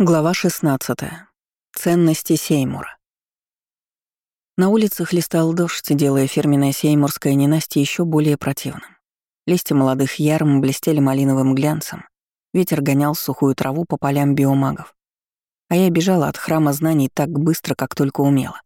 Глава 16. Ценности Сеймура. На улице хлестал дождь, делая фирменное сеймурское ненастье еще более противным. Листья молодых ярм блестели малиновым глянцем. Ветер гонял сухую траву по полям биомагов. А я бежала от храма знаний так быстро, как только умела.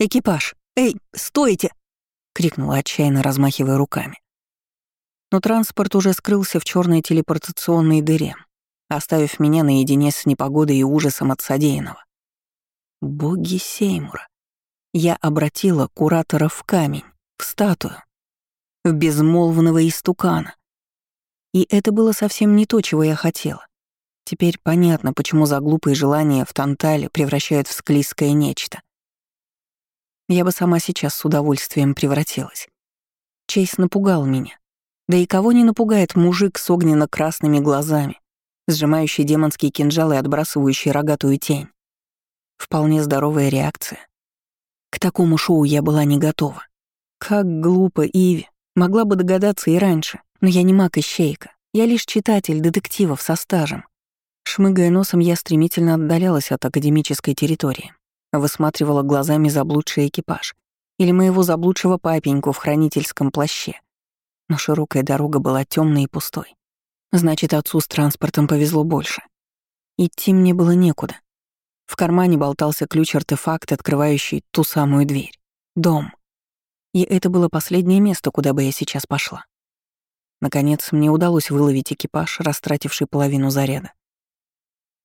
«Экипаж! Эй, стойте!» — крикнула отчаянно, размахивая руками. Но транспорт уже скрылся в черной телепортационной дыре, оставив меня наедине с непогодой и ужасом от содеянного. Боги Сеймура. Я обратила куратора в камень, в статую, в безмолвного истукана. И это было совсем не то, чего я хотела. Теперь понятно, почему за глупые желания в Тантале превращают в склизкое нечто. Я бы сама сейчас с удовольствием превратилась. Чейз напугал меня. Да и кого не напугает мужик с огненно-красными глазами, сжимающий демонский кинжал и отбрасывающий рогатую тень. Вполне здоровая реакция. К такому шоу я была не готова. Как глупо Иви. Могла бы догадаться и раньше, но я не маг ищейка. Я лишь читатель детективов со стажем. Шмыгая носом, я стремительно отдалялась от академической территории. Высматривала глазами заблудший экипаж. Или моего заблудшего папеньку в хранительском плаще. Но широкая дорога была темной и пустой. Значит, отцу с транспортом повезло больше. Идти мне было некуда. В кармане болтался ключ-артефакт, открывающий ту самую дверь. Дом. И это было последнее место, куда бы я сейчас пошла. Наконец, мне удалось выловить экипаж, растративший половину заряда.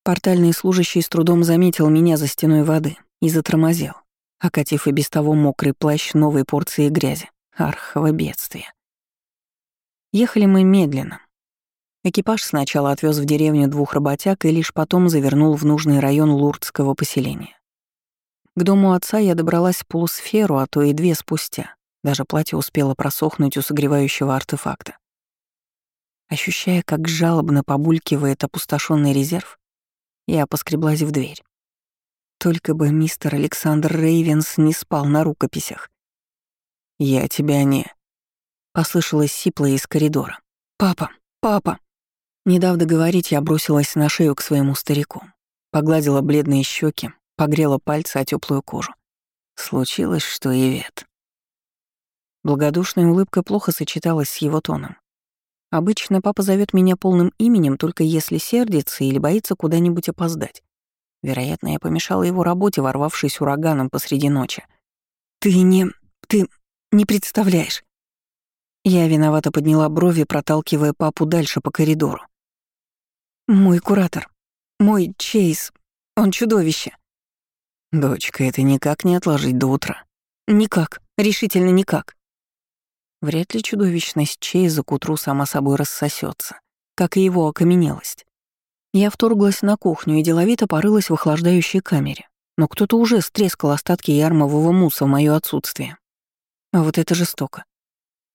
Портальный служащий с трудом заметил меня за стеной воды и затормозил, окатив и без того мокрый плащ новой порции грязи. Архово бедствие. Ехали мы медленно, Экипаж сначала отвез в деревню двух работяг и лишь потом завернул в нужный район лурдского поселения. К дому отца я добралась полусферу, а то и две спустя. Даже платье успело просохнуть у согревающего артефакта. Ощущая, как жалобно побулькивает опустошенный резерв, я поскреблась в дверь. Только бы мистер Александр Рейвенс не спал на рукописях. «Я тебя не...» — послышалось сипло из коридора. «Папа! Папа!» Не дав договорить, я бросилась на шею к своему старику. Погладила бледные щеки, погрела пальцы о теплую кожу. Случилось, что Ивет. Благодушная улыбка плохо сочеталась с его тоном. Обычно папа зовет меня полным именем, только если сердится или боится куда-нибудь опоздать. Вероятно, я помешала его работе, ворвавшись ураганом посреди ночи. «Ты не... ты не представляешь». Я виновато подняла брови, проталкивая папу дальше по коридору. Мой куратор. Мой Чейз. Он чудовище. Дочка, это никак не отложить до утра. Никак. Решительно никак. Вряд ли чудовищность Чейза к утру сама собой рассосется, как и его окаменелость. Я вторглась на кухню и деловито порылась в охлаждающей камере, но кто-то уже стрескал остатки ярмового муса в моё отсутствие. А вот это жестоко.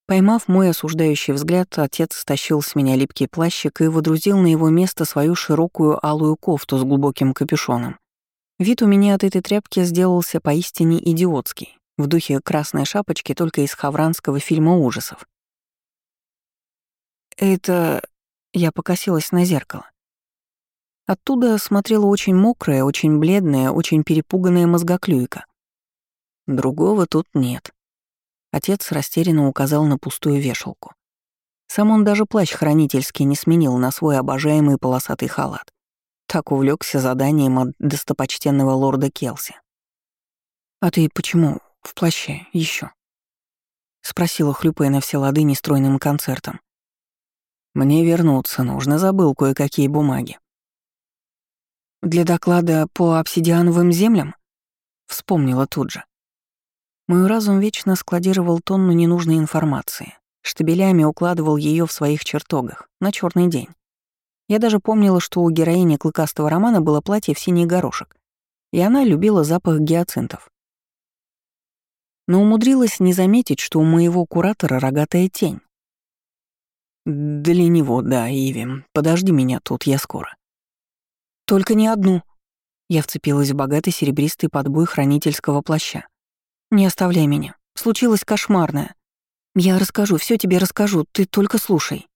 Поймав мой осуждающий взгляд, отец стащил с меня липкий плащик и водрузил на его место свою широкую алую кофту с глубоким капюшоном. Вид у меня от этой тряпки сделался поистине идиотский, в духе красной шапочки только из хавранского фильма ужасов. «Это...» — я покосилась на зеркало. Оттуда смотрела очень мокрая, очень бледная, очень перепуганная мозгоклюйка. Другого тут нет. Отец растерянно указал на пустую вешалку. Сам он даже плащ хранительский не сменил на свой обожаемый полосатый халат. Так увлекся заданием от достопочтенного лорда Келси. «А ты почему в плаще еще? спросила, хлюпая на все лады нестройным концертом. «Мне вернуться нужно, забыл кое-какие бумаги». «Для доклада по обсидиановым землям?» Вспомнила тут же. Мой разум вечно складировал тонну ненужной информации, штабелями укладывал ее в своих чертогах, на черный день. Я даже помнила, что у героини клыкастого романа было платье в синий горошек, и она любила запах гиацинтов. Но умудрилась не заметить, что у моего куратора рогатая тень. «Для него, да, Иви. Подожди меня тут, я скоро». «Только не одну». Я вцепилась в богатый серебристый подбой хранительского плаща. Не оставляй меня. Случилось кошмарное. Я расскажу, все тебе расскажу, ты только слушай.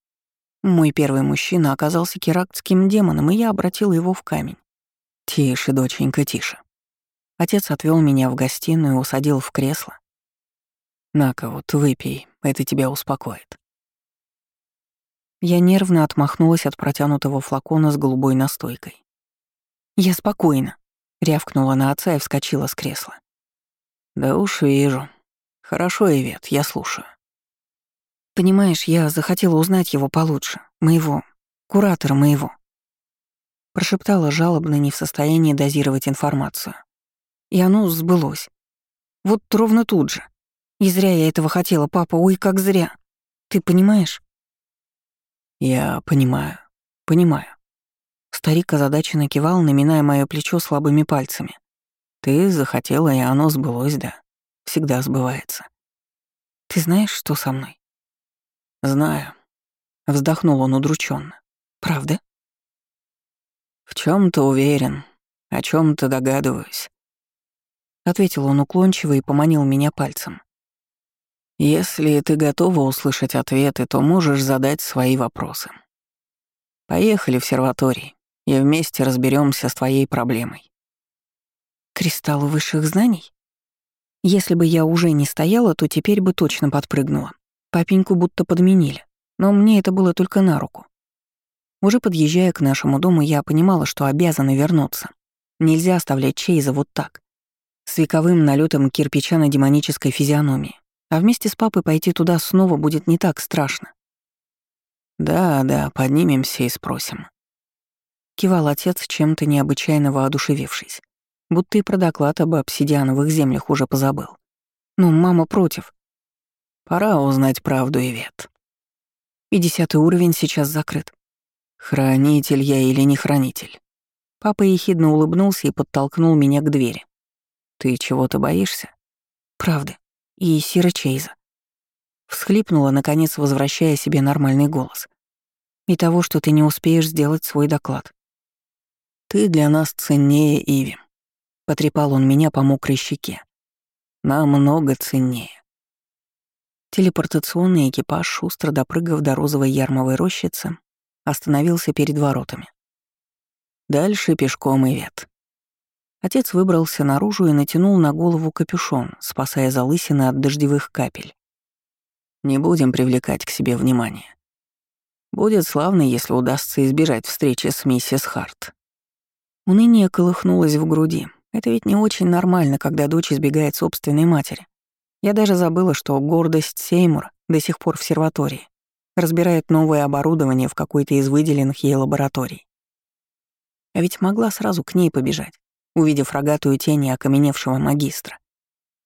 Мой первый мужчина оказался керактским демоном, и я обратила его в камень. Тише, доченька, тише. Отец отвел меня в гостиную и усадил в кресло. На-ка вот, выпей, это тебя успокоит. Я нервно отмахнулась от протянутого флакона с голубой настойкой. «Я спокойна», — рявкнула на отца и вскочила с кресла. «Да уж вижу. Хорошо, Ивет, я слушаю». «Понимаешь, я захотела узнать его получше. Моего. Куратора моего». Прошептала жалобно, не в состоянии дозировать информацию. И оно сбылось. Вот ровно тут же. И зря я этого хотела, папа, ой, как зря. Ты понимаешь? Я понимаю, понимаю. Старик озадаченно кивал, наминая мое плечо слабыми пальцами. Ты захотела, и оно сбылось, да. Всегда сбывается. Ты знаешь, что со мной? Знаю. Вздохнул он удрученно. Правда? В чем то уверен, о чем то догадываюсь. Ответил он уклончиво и поманил меня пальцем. Если ты готова услышать ответы, то можешь задать свои вопросы. Поехали в серваторий, и вместе разберемся с твоей проблемой. Кристалл высших знаний? Если бы я уже не стояла, то теперь бы точно подпрыгнула. Папеньку будто подменили, но мне это было только на руку. Уже подъезжая к нашему дому, я понимала, что обязана вернуться. Нельзя оставлять Чейза вот так, с вековым налетом кирпича на демонической физиономии. А вместе с папой пойти туда снова будет не так страшно. «Да, да, поднимемся и спросим». Кивал отец, чем-то необычайно воодушевившись. Будто и про доклад об обсидиановых землях уже позабыл. Но мама против. Пора узнать правду, Ивет. Пятидесятый уровень сейчас закрыт. Хранитель я или не хранитель? Папа ехидно улыбнулся и подтолкнул меня к двери. Ты чего-то боишься? Правда и Сира Чейза. Всхлипнула, наконец, возвращая себе нормальный голос. И того, что ты не успеешь сделать свой доклад. «Ты для нас ценнее, Иви», — потрепал он меня по мокрой щеке. «Намного ценнее». Телепортационный экипаж, шустро допрыгав до розовой ярмовой рощицы, остановился перед воротами. Дальше пешком и вет. Отец выбрался наружу и натянул на голову капюшон, спасая залысины от дождевых капель. Не будем привлекать к себе внимание. Будет славно, если удастся избежать встречи с миссис Харт. Уныние колыхнулось в груди. Это ведь не очень нормально, когда дочь избегает собственной матери. Я даже забыла, что гордость Сеймура до сих пор в серватории. Разбирает новое оборудование в какой-то из выделенных ей лабораторий. А ведь могла сразу к ней побежать увидев рогатую тень окаменевшего магистра.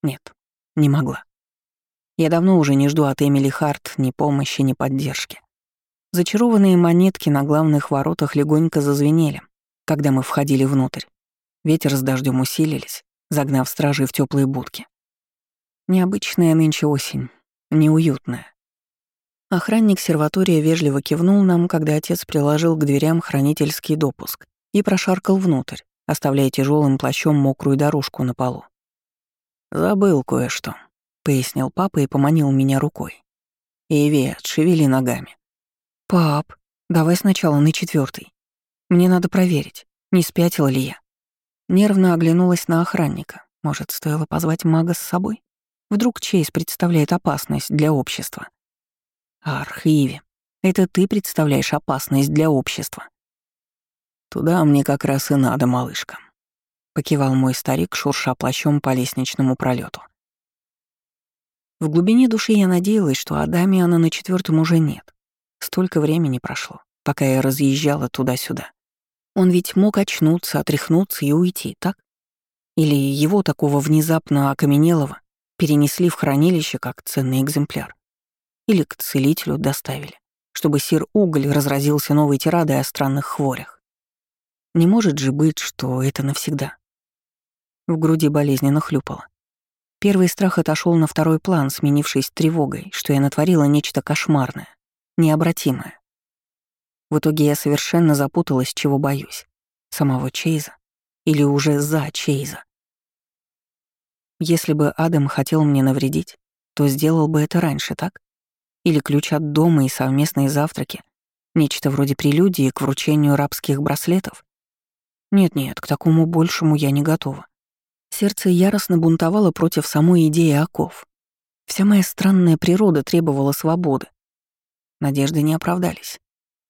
Нет, не могла. Я давно уже не жду от Эмили Харт ни помощи, ни поддержки. Зачарованные монетки на главных воротах легонько зазвенели, когда мы входили внутрь. Ветер с дождем усилились, загнав стражей в теплые будки. Необычная нынче осень, неуютная. Охранник серватория вежливо кивнул нам, когда отец приложил к дверям хранительский допуск и прошаркал внутрь, оставляя тяжелым плащом мокрую дорожку на полу. «Забыл кое-что», — пояснил папа и поманил меня рукой. «Иви, шевели ногами». «Пап, давай сначала на четвертый. Мне надо проверить, не спятила ли я». Нервно оглянулась на охранника. Может, стоило позвать мага с собой? Вдруг Чейз представляет опасность для общества? Архиви, это ты представляешь опасность для общества. «Туда мне как раз и надо, малышка», — покивал мой старик, шурша плащом по лестничному пролету. В глубине души я надеялась, что Адамиана на четвертом уже нет. Столько времени прошло, пока я разъезжала туда-сюда. Он ведь мог очнуться, отряхнуться и уйти, так? Или его такого внезапно окаменелого перенесли в хранилище как ценный экземпляр? Или к целителю доставили, чтобы сир Уголь разразился новой тирадой о странных хворях? Не может же быть, что это навсегда. В груди болезненно хлюпало. Первый страх отошел на второй план, сменившись тревогой, что я натворила нечто кошмарное, необратимое. В итоге я совершенно запуталась, чего боюсь. Самого Чейза или уже за Чейза. Если бы Адам хотел мне навредить, то сделал бы это раньше, так? Или ключ от дома и совместные завтраки, нечто вроде прелюдии к вручению рабских браслетов? Нет-нет, к такому большему я не готова. Сердце яростно бунтовало против самой идеи оков. Вся моя странная природа требовала свободы. Надежды не оправдались.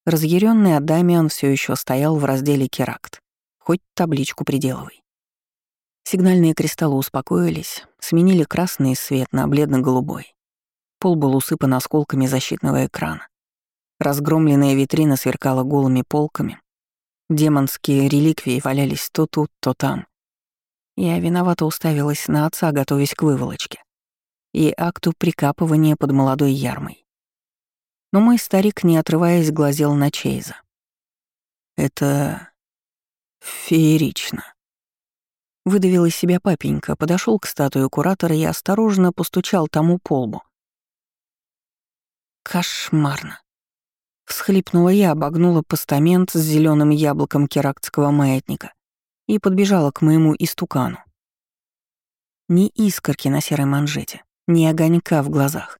Разъяренный Адамиан все еще стоял в разделе «Керакт». Хоть табличку приделывай. Сигнальные кристаллы успокоились, сменили красный свет на бледно-голубой. Пол был усыпан осколками защитного экрана. Разгромленная витрина сверкала голыми полками. Демонские реликвии валялись то тут, то там. Я виновато уставилась на отца, готовясь к выволочке. И акту прикапывания под молодой ярмой. Но мой старик, не отрываясь, глазел на Чейза. «Это... феерично», Выдавил из себя папенька, подошел к статуе куратора и осторожно постучал тому по лбу. Кошмарно. Всхлипнула я, обогнула постамент с зеленым яблоком керактского маятника и подбежала к моему истукану. Ни искорки на серой манжете, ни огонька в глазах.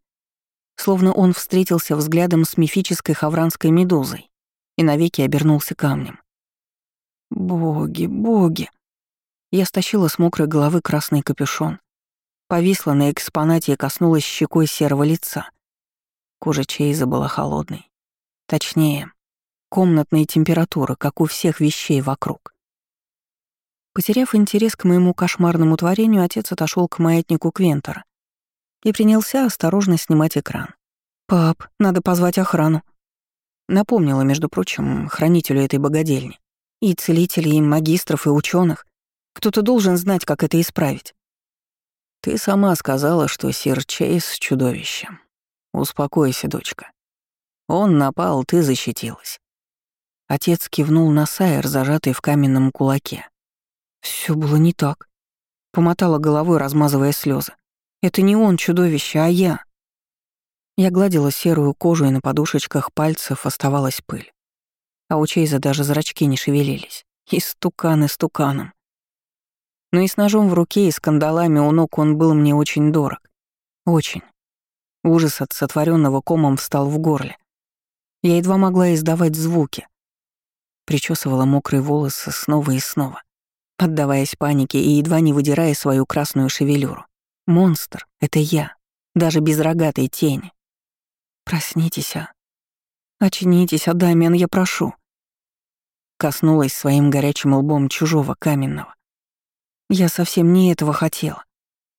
Словно он встретился взглядом с мифической хавранской медузой и навеки обернулся камнем. Боги, боги! Я стащила с мокрой головы красный капюшон, повисла на экспонате и коснулась щекой серого лица. Кожа Чейза была холодной. Точнее, комнатной температуры, как у всех вещей вокруг. Потеряв интерес к моему кошмарному творению, отец отошел к маятнику Квентера и принялся осторожно снимать экран. «Пап, надо позвать охрану», Напомнила, между прочим, хранителю этой богадельни. И целителей, и магистров, и ученых. Кто-то должен знать, как это исправить. Ты сама сказала, что сир Чейз — чудовище. Успокойся, дочка. Он напал, ты защитилась. Отец кивнул на Сайер, зажатый в каменном кулаке. Все было не так. Помотала головой, размазывая слезы. Это не он чудовище, а я. Я гладила серую кожу, и на подушечках пальцев оставалась пыль. А у Чейза даже зрачки не шевелились. И стукан, и стуканом. Но и с ножом в руке, и с кандалами у ног он был мне очень дорог. Очень. Ужас от сотворенного комом встал в горле. Я едва могла издавать звуки. Причесывала мокрые волосы снова и снова, поддаваясь панике и едва не выдирая свою красную шевелюру. Монстр — это я, даже без рогатой тени. Проснитесь, а. Очнитесь, Адамиан, я прошу. Коснулась своим горячим лбом чужого каменного. Я совсем не этого хотела.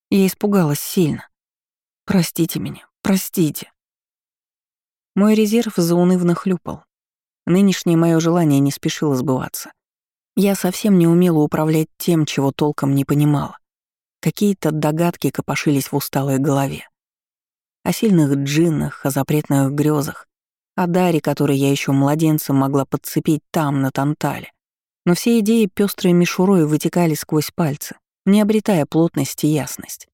Я испугалась сильно. Простите меня, простите. Мой резерв заунывно хлюпал. Нынешнее мое желание не спешило сбываться. Я совсем не умела управлять тем, чего толком не понимала. Какие-то догадки копошились в усталой голове. О сильных джиннах, о запретных грезах, о даре, который я еще младенцем могла подцепить там, на Тантале. Но все идеи пестрой мишурой вытекали сквозь пальцы, не обретая плотность и ясность.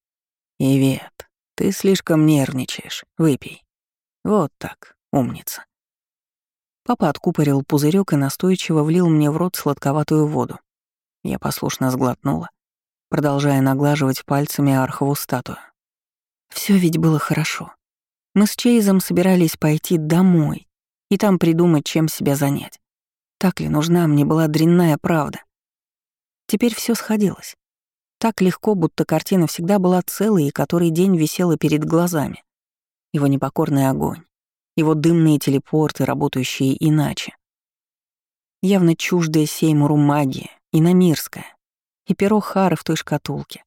«Ивет, ты слишком нервничаешь. Выпей. Вот так, умница». Папа откупорил пузырек и настойчиво влил мне в рот сладковатую воду. Я послушно сглотнула, продолжая наглаживать пальцами архову статую. Все ведь было хорошо. Мы с Чейзом собирались пойти домой и там придумать, чем себя занять. Так ли нужна мне была дрянная правда? Теперь все сходилось. Так легко, будто картина всегда была целой и который день висела перед глазами. Его непокорный огонь, его дымные телепорты, работающие иначе. Явно чуждая Сеймуру магия, иномирская, и перо Хары в той шкатулке.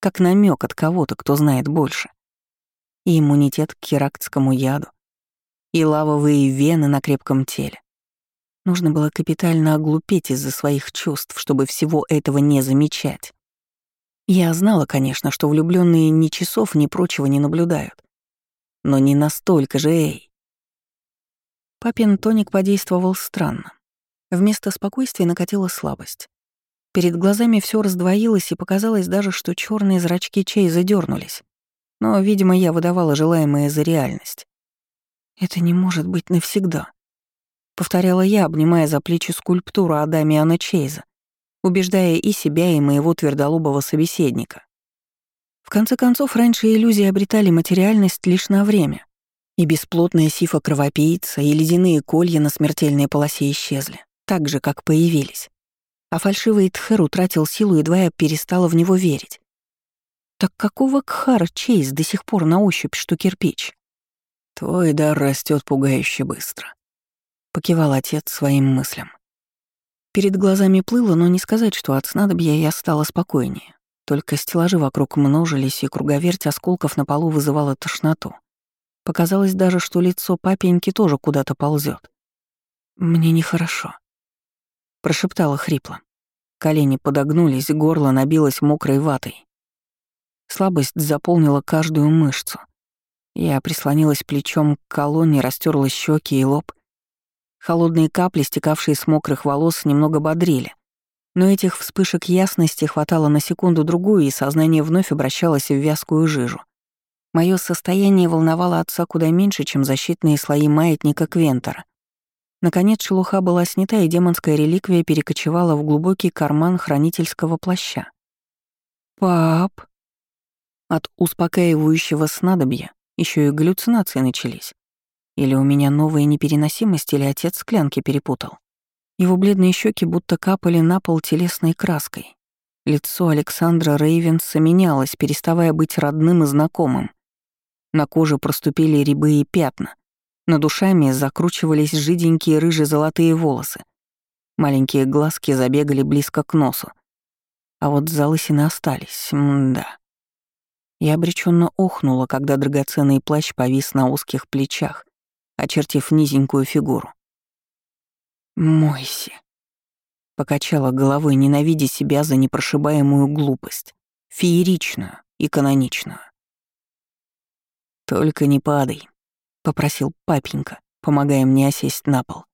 Как намек от кого-то, кто знает больше. И иммунитет к керактскому яду, и лавовые вены на крепком теле. Нужно было капитально оглупеть из-за своих чувств, чтобы всего этого не замечать. Я знала, конечно, что влюбленные ни часов, ни прочего не наблюдают. Но не настолько же, эй. Папин тоник подействовал странно. Вместо спокойствия накатила слабость. Перед глазами все раздвоилось, и показалось даже, что черные зрачки чей задернулись. Но, видимо, я выдавала желаемое за реальность. Это не может быть навсегда повторяла я, обнимая за плечи скульптуру Адамиана Чейза, убеждая и себя, и моего твердолобого собеседника. В конце концов, раньше иллюзии обретали материальность лишь на время, и бесплотная сифа кровопийца, и ледяные колья на смертельной полосе исчезли, так же, как появились. А фальшивый Тхер утратил силу, едва я перестала в него верить. Так какого кхара Чейз до сих пор на ощупь, что кирпич? Твой дар растет пугающе быстро. Покивал отец своим мыслям. Перед глазами плыло, но не сказать, что от снадобья я стала спокойнее. Только стеллажи вокруг множились, и круговерть осколков на полу вызывала тошноту. Показалось даже, что лицо папеньки тоже куда-то ползет. «Мне нехорошо», — прошептала хрипло. Колени подогнулись, горло набилось мокрой ватой. Слабость заполнила каждую мышцу. Я прислонилась плечом к колонне, растерла щеки и лоб. Холодные капли, стекавшие с мокрых волос, немного бодрили. Но этих вспышек ясности хватало на секунду-другую, и сознание вновь обращалось в вязкую жижу. Мое состояние волновало отца куда меньше, чем защитные слои маятника Квентера. Наконец шелуха была снята, и демонская реликвия перекочевала в глубокий карман хранительского плаща. «Пап!» От успокаивающего снадобья еще и галлюцинации начались. Или у меня новая непереносимость, или отец склянки перепутал. Его бледные щеки будто капали на пол телесной краской. Лицо Александра Рейвенса менялось, переставая быть родным и знакомым. На коже проступили рябы и пятна. Над душами закручивались жиденькие рыже-золотые волосы. Маленькие глазки забегали близко к носу. А вот залысины остались, да. Я обреченно охнула, когда драгоценный плащ повис на узких плечах, очертив низенькую фигуру. «Мойся», — покачала головой, ненавидя себя за непрошибаемую глупость, фееричную и каноничную. «Только не падай», — попросил папенька, помогая мне осесть на пол.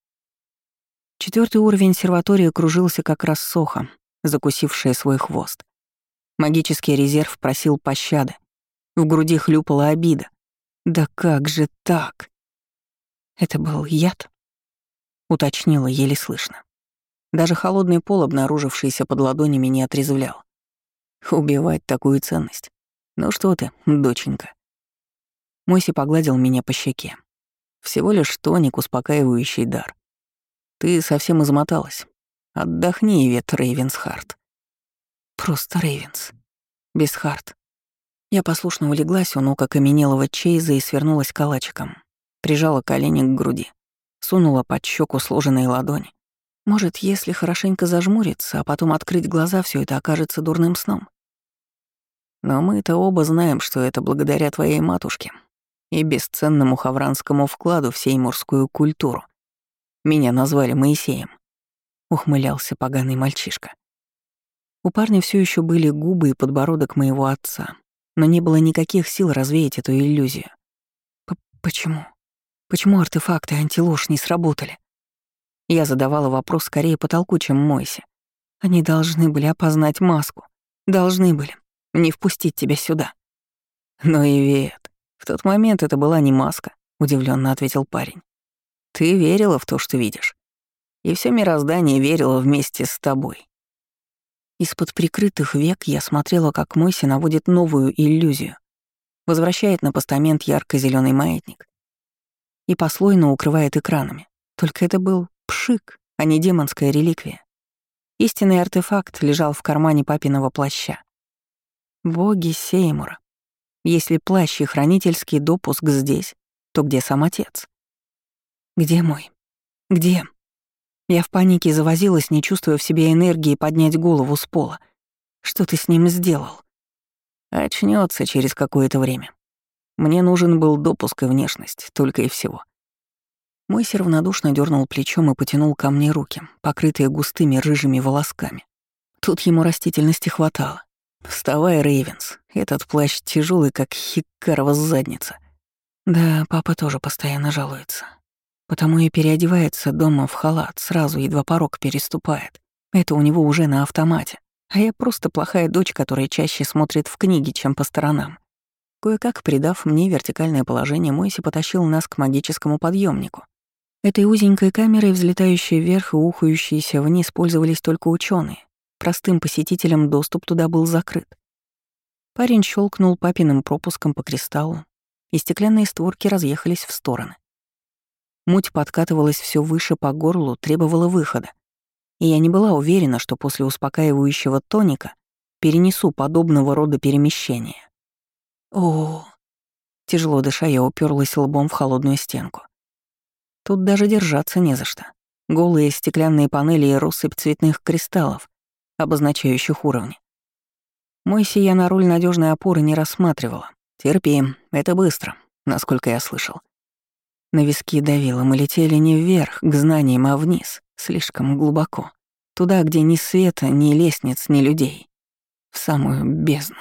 Четвертый уровень серватории кружился как раз сохо, закусившая свой хвост. Магический резерв просил пощады. В груди хлюпала обида. «Да как же так?» «Это был яд?» — уточнила еле слышно. Даже холодный пол, обнаружившийся под ладонями, не отрезвлял. Убивать такую ценность. Ну что ты, доченька. Мойси погладил меня по щеке. Всего лишь тоник, успокаивающий дар. Ты совсем измоталась. Отдохни, Вет Рейвенсхарт. Просто Рейвенс. Без Харт. Я послушно улеглась у ног окаменелого Чейза и свернулась калачиком. Прижала колени к груди. Сунула под щеку сложенные ладони. Может, если хорошенько зажмуриться, а потом открыть глаза, все это окажется дурным сном. Но мы-то оба знаем, что это благодаря твоей матушке и бесценному хавранскому вкладу в сеймурскую культуру. Меня назвали Моисеем. Ухмылялся поганый мальчишка. У парня все еще были губы и подбородок моего отца, но не было никаких сил развеять эту иллюзию. П Почему? Почему артефакты антиложь не сработали? Я задавала вопрос скорее потолку, чем Мойсе. Они должны были опознать маску. Должны были. Не впустить тебя сюда. Но и Вет, в тот момент это была не маска, удивленно ответил парень. Ты верила в то, что видишь. И все мироздание верило вместе с тобой. Из-под прикрытых век я смотрела, как Мойси наводит новую иллюзию. Возвращает на постамент ярко зеленый маятник и послойно укрывает экранами. Только это был пшик, а не демонская реликвия. Истинный артефакт лежал в кармане папиного плаща. Боги Сеймура. Если плащ и хранительский допуск здесь, то где сам отец? Где мой? Где? Я в панике завозилась, не чувствуя в себе энергии поднять голову с пола. Что ты с ним сделал? Очнется через какое-то время. Мне нужен был допуск и внешность, только и всего. Мой равнодушно дернул плечом и потянул ко мне руки, покрытые густыми рыжими волосками. Тут ему растительности хватало. «Вставай, Рейвенс, этот плащ тяжелый, как хикарова задница». Да, папа тоже постоянно жалуется. Потому и переодевается дома в халат, сразу едва порог переступает. Это у него уже на автомате. А я просто плохая дочь, которая чаще смотрит в книги, чем по сторонам. Кое-как, придав мне вертикальное положение, Мойси потащил нас к магическому подъемнику. Этой узенькой камерой, взлетающей вверх и ухающейся вниз, пользовались только ученые. Простым посетителям доступ туда был закрыт. Парень щелкнул папиным пропуском по кристаллу, и стеклянные створки разъехались в стороны. Муть подкатывалась все выше по горлу, требовала выхода. и я не была уверена, что после успокаивающего тоника перенесу подобного рода перемещения. О, тяжело дыша, я уперлась лбом в холодную стенку. Тут даже держаться не за что. Голые стеклянные панели и россыпь цветных кристаллов, обозначающих уровни. Мой сия на роль надежной опоры не рассматривала. Терпим, это быстро, насколько я слышал. На виски давило, мы летели не вверх, к знаниям, а вниз, слишком глубоко. Туда, где ни света, ни лестниц, ни людей. В самую бездну.